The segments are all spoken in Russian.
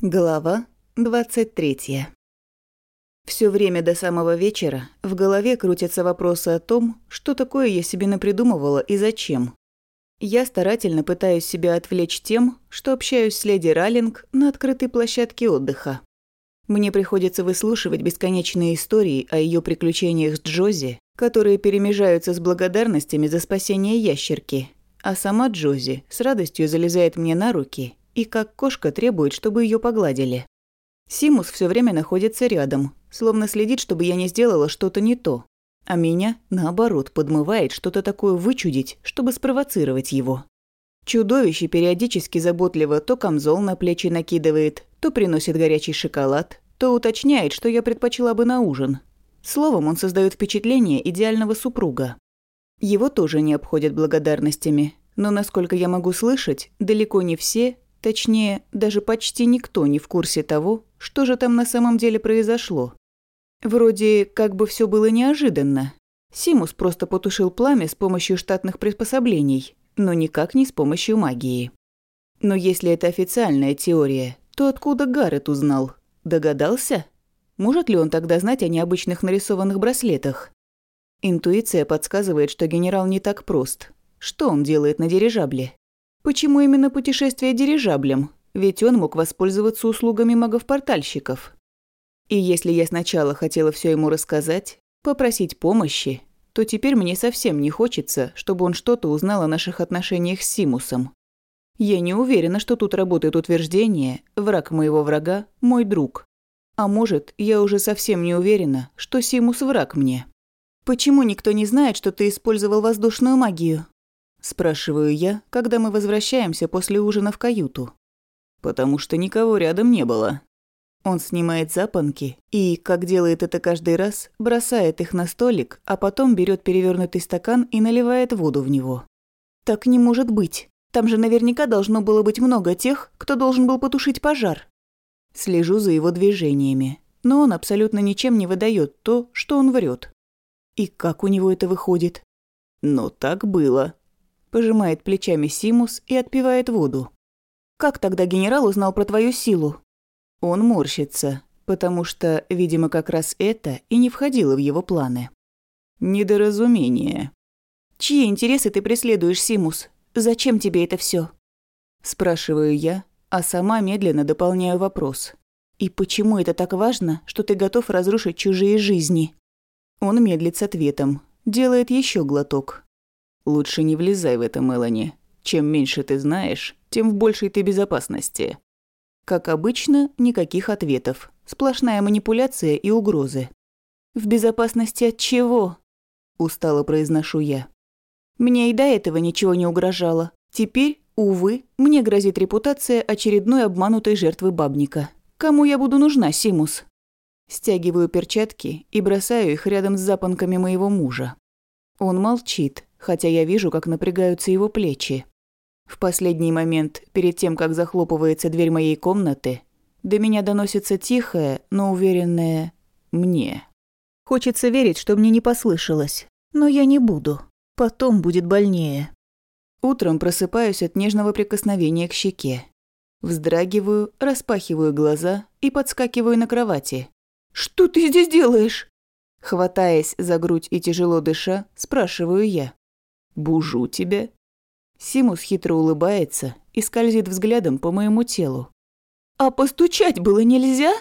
Глава 23. Всё время до самого вечера в голове крутятся вопросы о том, что такое я себе напридумывала и зачем. Я старательно пытаюсь себя отвлечь тем, что общаюсь с леди Раллинг на открытой площадке отдыха. Мне приходится выслушивать бесконечные истории о её приключениях с Джози, которые перемежаются с благодарностями за спасение ящерки, а сама Джози с радостью залезает мне на руки и как кошка требует, чтобы ее погладили. Симус все время находится рядом, словно следит, чтобы я не сделала что-то не то. А меня, наоборот, подмывает что-то такое вычудить, чтобы спровоцировать его. Чудовище периодически заботливо то камзол на плечи накидывает, то приносит горячий шоколад, то уточняет, что я предпочла бы на ужин. Словом, он создает впечатление идеального супруга. Его тоже не обходят благодарностями, но, насколько я могу слышать, далеко не все Точнее, даже почти никто не в курсе того, что же там на самом деле произошло. Вроде как бы все было неожиданно. Симус просто потушил пламя с помощью штатных приспособлений, но никак не с помощью магии. Но если это официальная теория, то откуда Гаррет узнал? Догадался? Может ли он тогда знать о необычных нарисованных браслетах? Интуиция подсказывает, что генерал не так прост. Что он делает на дирижабле? Почему именно путешествие дирижаблем? Ведь он мог воспользоваться услугами магов-портальщиков. И если я сначала хотела все ему рассказать, попросить помощи, то теперь мне совсем не хочется, чтобы он что-то узнал о наших отношениях с Симусом. Я не уверена, что тут работает утверждение «враг моего врага – мой друг». А может, я уже совсем не уверена, что Симус враг мне. Почему никто не знает, что ты использовал воздушную магию? Спрашиваю я, когда мы возвращаемся после ужина в каюту. Потому что никого рядом не было. Он снимает запонки и, как делает это каждый раз, бросает их на столик, а потом берет перевернутый стакан и наливает воду в него. Так не может быть. Там же наверняка должно было быть много тех, кто должен был потушить пожар. Слежу за его движениями, но он абсолютно ничем не выдает то, что он врет. И как у него это выходит? Но так было, Пожимает плечами Симус и отпивает воду. «Как тогда генерал узнал про твою силу?» Он морщится, потому что, видимо, как раз это и не входило в его планы. «Недоразумение». «Чьи интересы ты преследуешь, Симус? Зачем тебе это все? Спрашиваю я, а сама медленно дополняю вопрос. «И почему это так важно, что ты готов разрушить чужие жизни?» Он медлит с ответом, делает еще глоток, Лучше не влезай в это, Мелани. Чем меньше ты знаешь, тем в большей ты безопасности. Как обычно, никаких ответов. Сплошная манипуляция и угрозы. «В безопасности от чего?» – устало произношу я. Мне и до этого ничего не угрожало. Теперь, увы, мне грозит репутация очередной обманутой жертвы бабника. Кому я буду нужна, Симус? Стягиваю перчатки и бросаю их рядом с запонками моего мужа. Он молчит, хотя я вижу, как напрягаются его плечи. В последний момент, перед тем, как захлопывается дверь моей комнаты, до меня доносится тихое, но уверенное «мне». Хочется верить, что мне не послышалось, но я не буду. Потом будет больнее. Утром просыпаюсь от нежного прикосновения к щеке. Вздрагиваю, распахиваю глаза и подскакиваю на кровати. «Что ты здесь делаешь?» Хватаясь за грудь и тяжело дыша, спрашиваю я. Бужу тебя». Симус хитро улыбается и скользит взглядом по моему телу. «А постучать было нельзя?»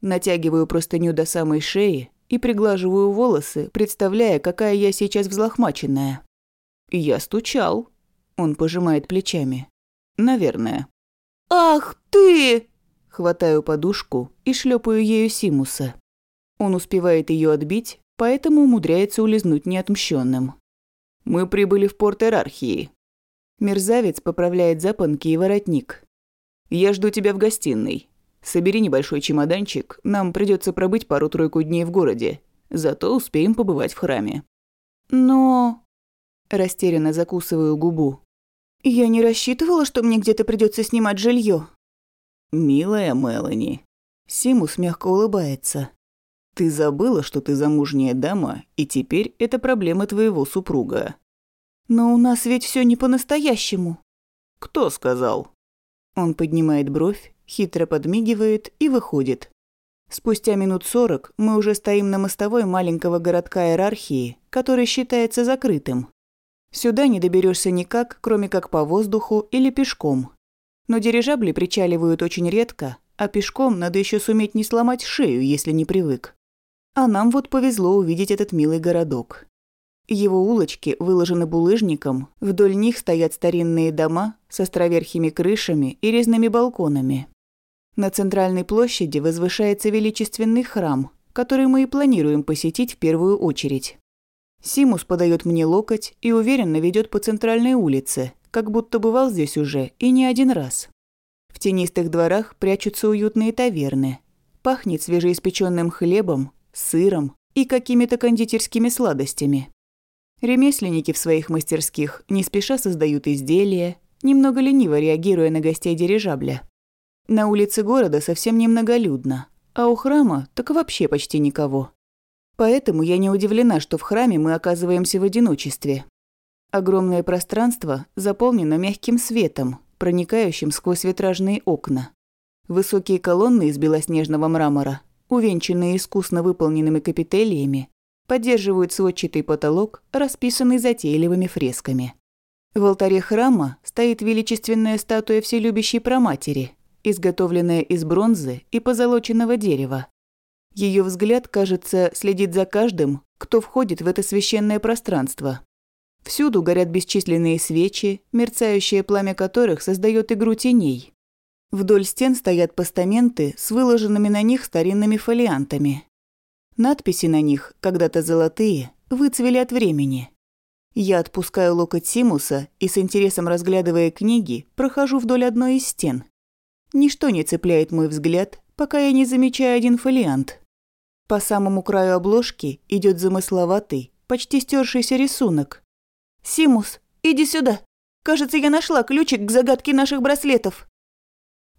Натягиваю простыню до самой шеи и приглаживаю волосы, представляя, какая я сейчас взлохмаченная. «Я стучал», – он пожимает плечами. «Наверное». «Ах ты!» Хватаю подушку и шлепаю ею Симуса. Он успевает ее отбить, поэтому умудряется улизнуть неотмщенным. Мы прибыли в порт Иерархии. Мерзавец поправляет запонки и воротник. Я жду тебя в гостиной. Собери небольшой чемоданчик, нам придется пробыть пару-тройку дней в городе. Зато успеем побывать в храме. Но... Растерянно закусываю губу. Я не рассчитывала, что мне где-то придется снимать жилье. Милая Мелани. Симус мягко улыбается. Ты забыла, что ты замужняя дама, и теперь это проблема твоего супруга. Но у нас ведь все не по-настоящему. Кто сказал? Он поднимает бровь хитро подмигивает и выходит. Спустя минут сорок мы уже стоим на мостовой маленького городка иерархии, который считается закрытым. Сюда не доберешься никак, кроме как по воздуху или пешком. Но дирижабли причаливают очень редко, а пешком надо еще суметь не сломать шею, если не привык. А нам вот повезло увидеть этот милый городок. Его улочки выложены булыжником, вдоль них стоят старинные дома с островерхими крышами и резными балконами. На центральной площади возвышается величественный храм, который мы и планируем посетить в первую очередь. Симус подает мне локоть и уверенно ведет по центральной улице, как будто бывал здесь уже и не один раз. В тенистых дворах прячутся уютные таверны. Пахнет свежеиспеченным хлебом, сыром и какими-то кондитерскими сладостями. Ремесленники в своих мастерских не спеша создают изделия, немного лениво реагируя на гостей дирижабля. На улице города совсем немноголюдно, а у храма так вообще почти никого. Поэтому я не удивлена, что в храме мы оказываемся в одиночестве. Огромное пространство заполнено мягким светом, проникающим сквозь витражные окна. Высокие колонны из белоснежного мрамора, увенчанные искусно выполненными капителиями, поддерживают сводчатый потолок, расписанный затейливыми фресками. В алтаре храма стоит величественная статуя Вселюбящей Проматери, изготовленная из бронзы и позолоченного дерева. Ее взгляд, кажется, следит за каждым, кто входит в это священное пространство. Всюду горят бесчисленные свечи, мерцающее пламя которых создает игру теней. Вдоль стен стоят постаменты с выложенными на них старинными фолиантами. Надписи на них, когда-то золотые, выцвели от времени. Я отпускаю локоть Симуса и с интересом разглядывая книги, прохожу вдоль одной из стен. Ничто не цепляет мой взгляд, пока я не замечаю один фолиант. По самому краю обложки идет замысловатый, почти стершийся рисунок. «Симус, иди сюда! Кажется, я нашла ключик к загадке наших браслетов!»